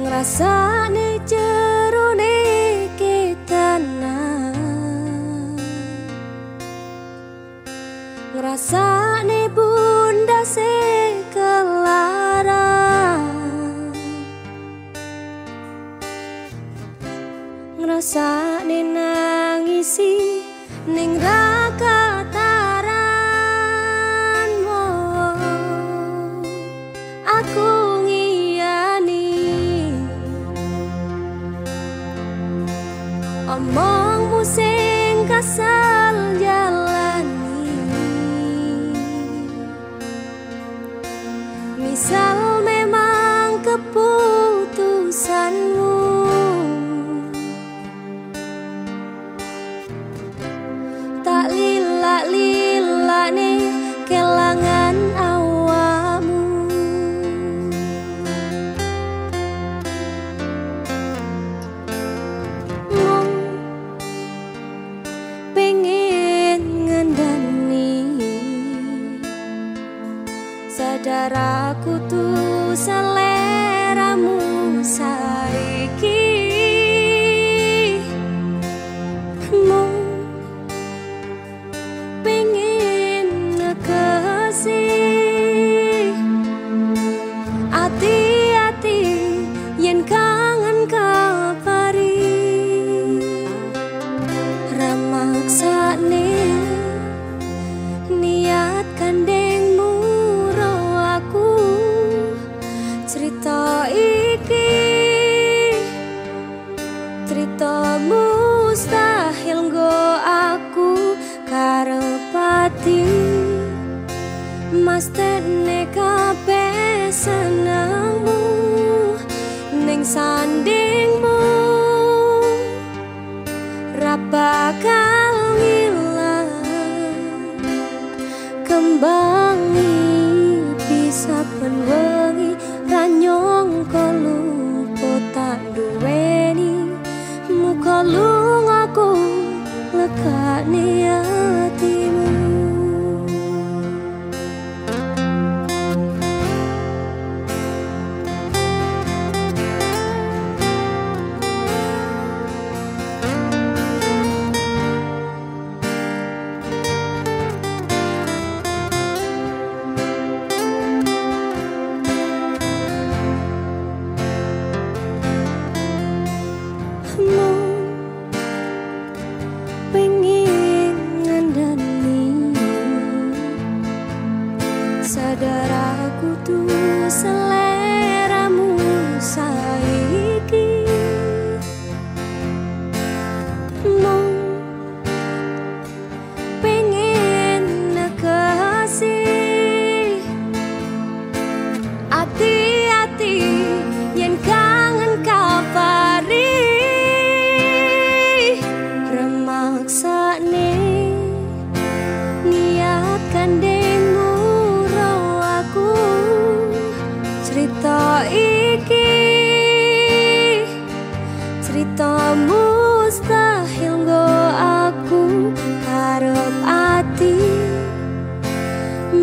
ngrasane jerone ketana ngrasane bunda se kelara ngrasane nangisi ning omongmu saudaraku tuh salah karepati mas tene kabeh senengmu. Ning sandingmu ra bakal ngilang. Kembang bisa penwengi ranyong kolu tak duweni. Muka lungaku lekat